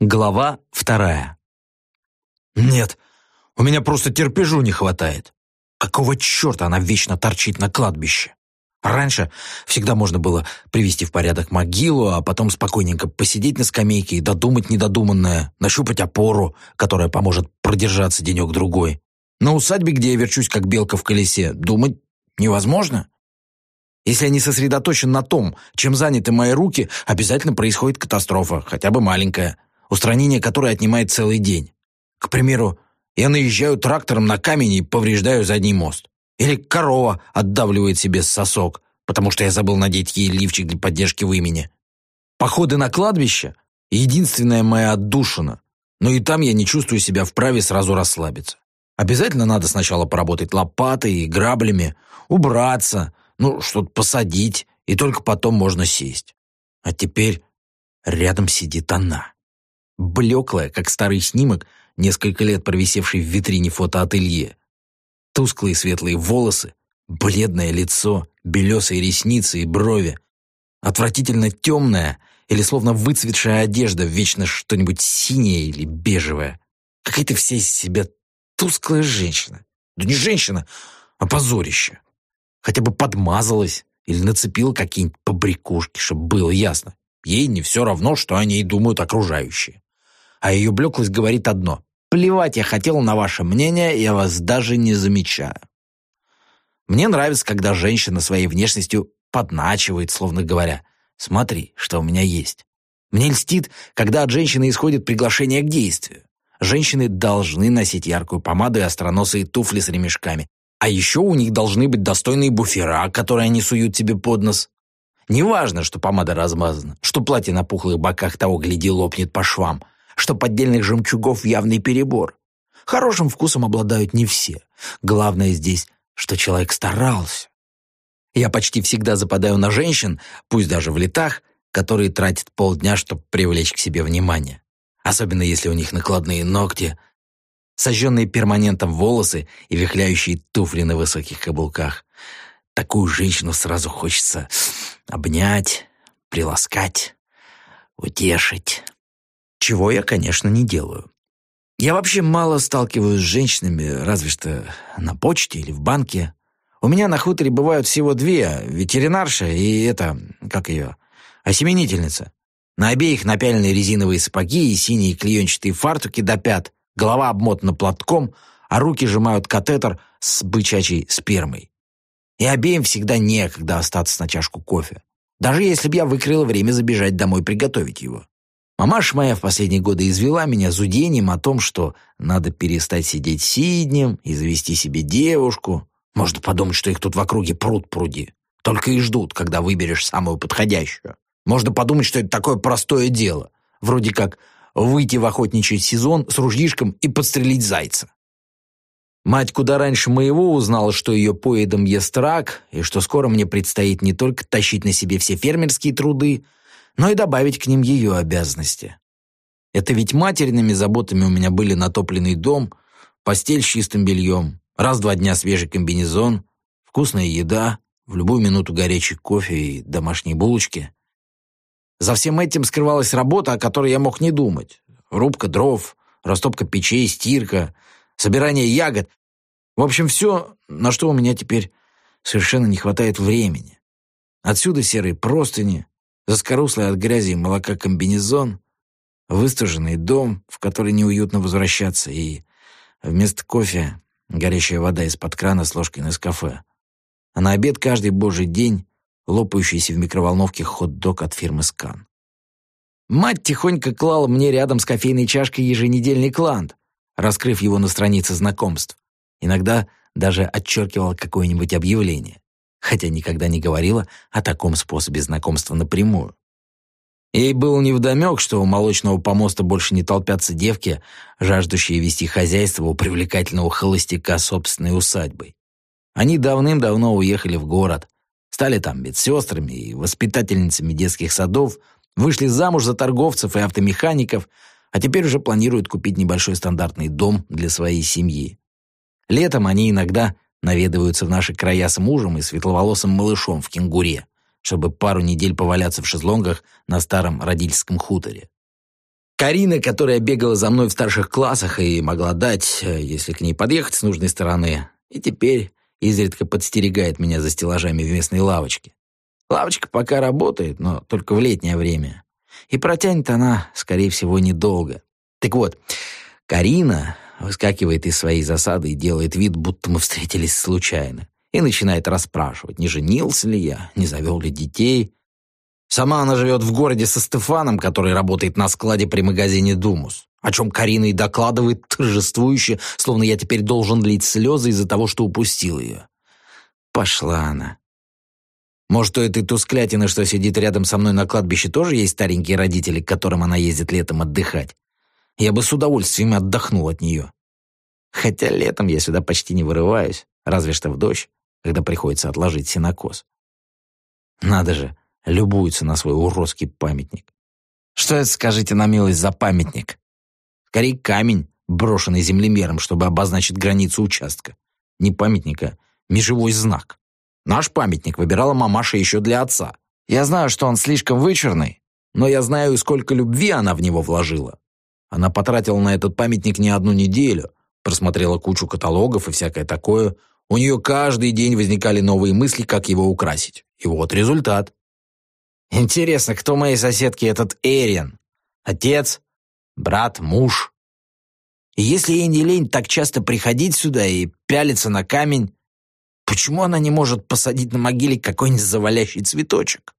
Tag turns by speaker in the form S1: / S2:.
S1: Глава вторая. Нет, у меня просто терпежу не хватает. Какого черта она вечно торчит на кладбище? Раньше всегда можно было привести в порядок могилу, а потом спокойненько посидеть на скамейке и додумать недодуманное, нащупать опору, которая поможет продержаться денек-другой. На усадьбе, где я верчусь как белка в колесе, думать невозможно. Если я не сосредоточен на том, чем заняты мои руки, обязательно происходит катастрофа, хотя бы маленькая устранение которой отнимает целый день. К примеру, я наезжаю трактором на камень и повреждаю задний мост. Или корова отдавливает себе сосок, потому что я забыл надеть ей лифчик для поддержки в. Походы на кладбище — единственная моя отдушина, но и там я не чувствую себя вправе сразу расслабиться. Обязательно надо сначала поработать лопатой и граблями, убраться, ну, что-то посадить, и только потом можно сесть. А теперь рядом сидит она. Блеклая, как старый снимок, несколько лет провисевший в витрине фотоателье. Тусклые светлые волосы, бледное лицо, белесые ресницы и брови. Отвратительно темная или словно выцветшая одежда, вечно что-нибудь синее или бежевое. Какая-то вся из себя тусклая женщина. Да не женщина, а позорище. Хотя бы подмазалась или нацепила какие-нибудь побрякушки, чтобы было ясно. Ей не все равно, что о ней думают окружающие а ее блеклость говорит одно. «Плевать я хотел на ваше мнение, я вас даже не замечаю». Мне нравится, когда женщина своей внешностью подначивает, словно говоря, «Смотри, что у меня есть». Мне льстит, когда от женщины исходит приглашение к действию. Женщины должны носить яркую помаду и остроносые туфли с ремешками. А еще у них должны быть достойные буфера, которые они суют тебе под нос. Неважно, что помада размазана, что платье на пухлых боках того гляди лопнет по швам что поддельных жемчугов явный перебор. Хорошим вкусом обладают не все. Главное здесь, что человек старался. Я почти всегда западаю на женщин, пусть даже в летах, которые тратят полдня, чтобы привлечь к себе внимание. Особенно если у них накладные ногти, сожженные перманентом волосы и вихляющие туфли на высоких каблуках. Такую женщину сразу хочется обнять, приласкать, утешить чего я, конечно, не делаю. Я вообще мало сталкиваюсь с женщинами, разве что на почте или в банке. У меня на хуторе бывают всего две, ветеринарша и это, как ее, осеменительница. На обеих напялены резиновые сапоги и синие клеенчатые фартуки до пят, голова обмотана платком, а руки сжимают катетер с бычачей спермой. И обеим всегда некогда остаться на чашку кофе. Даже если бы я выкрыл время забежать домой приготовить его. Мамаша моя в последние годы извела меня зудением о том, что надо перестать сидеть сиднем и завести себе девушку. Можно подумать, что их тут в округе пруд пруди. Только и ждут, когда выберешь самую подходящую. Можно подумать, что это такое простое дело. Вроде как выйти в охотничий сезон с ружьишком и подстрелить зайца. Мать куда раньше моего узнала, что ее поедом ест рак, и что скоро мне предстоит не только тащить на себе все фермерские труды, но и добавить к ним ее обязанности. Это ведь материными заботами у меня были натопленный дом, постель с чистым бельем, раз-два дня свежий комбинезон, вкусная еда, в любую минуту горячий кофе и домашние булочки. За всем этим скрывалась работа, о которой я мог не думать. Рубка дров, растопка печей, стирка, собирание ягод. В общем, все, на что у меня теперь совершенно не хватает времени. Отсюда серые простыни, заскоруслый от грязи и молока комбинезон, выстуженный дом, в который неуютно возвращаться, и вместо кофе горячая вода из-под крана с ложкой на кафе. А на обед каждый божий день лопающийся в микроволновке хот-дог от фирмы «Скан». Мать тихонько клала мне рядом с кофейной чашкой еженедельный клант, раскрыв его на странице знакомств. Иногда даже отчеркивала какое-нибудь объявление хотя никогда не говорила о таком способе знакомства напрямую. Ей было невдомек, что у молочного помоста больше не толпятся девки, жаждущие вести хозяйство у привлекательного холостяка собственной усадьбой. Они давным-давно уехали в город, стали там медсестрами и воспитательницами детских садов, вышли замуж за торговцев и автомехаников, а теперь уже планируют купить небольшой стандартный дом для своей семьи. Летом они иногда наведываются в наши края с мужем и светловолосым малышом в кенгуре, чтобы пару недель поваляться в шезлонгах на старом родительском хуторе. Карина, которая бегала за мной в старших классах и могла дать, э, если к ней подъехать с нужной стороны, и теперь изредка подстерегает меня за стеллажами в местной лавочке. Лавочка пока работает, но только в летнее время. И протянет она, скорее всего, недолго. Так вот, Карина выскакивает из своей засады и делает вид, будто мы встретились случайно, и начинает расспрашивать, не женился ли я, не завел ли детей. Сама она живет в городе со Стефаном, который работает на складе при магазине «Думус», о чем Карина и докладывает торжествующе, словно я теперь должен лить слезы из-за того, что упустил ее. Пошла она. Может, у этой тусклятины, что сидит рядом со мной на кладбище, тоже есть старенькие родители, к которым она ездит летом отдыхать? Я бы с удовольствием отдохнул от нее. Хотя летом я сюда почти не вырываюсь, разве что в дождь, когда приходится отложить сенокос. Надо же, любуется на свой уродский памятник. Что это, скажите на милость, за памятник? Скорее камень, брошенный землемером, чтобы обозначить границу участка. Не памятника, межевой знак. Наш памятник выбирала мамаша еще для отца. Я знаю, что он слишком вычурный, но я знаю, сколько любви она в него вложила. Она потратила на этот памятник не одну неделю, просмотрела кучу каталогов и всякое такое. У нее каждый день возникали новые мысли, как его украсить. И вот результат. Интересно, кто моей соседки этот Эриан? Отец? Брат? Муж? И если не лень так часто приходить сюда и пялиться на камень, почему она не может посадить на могиле какой-нибудь завалящий цветочек?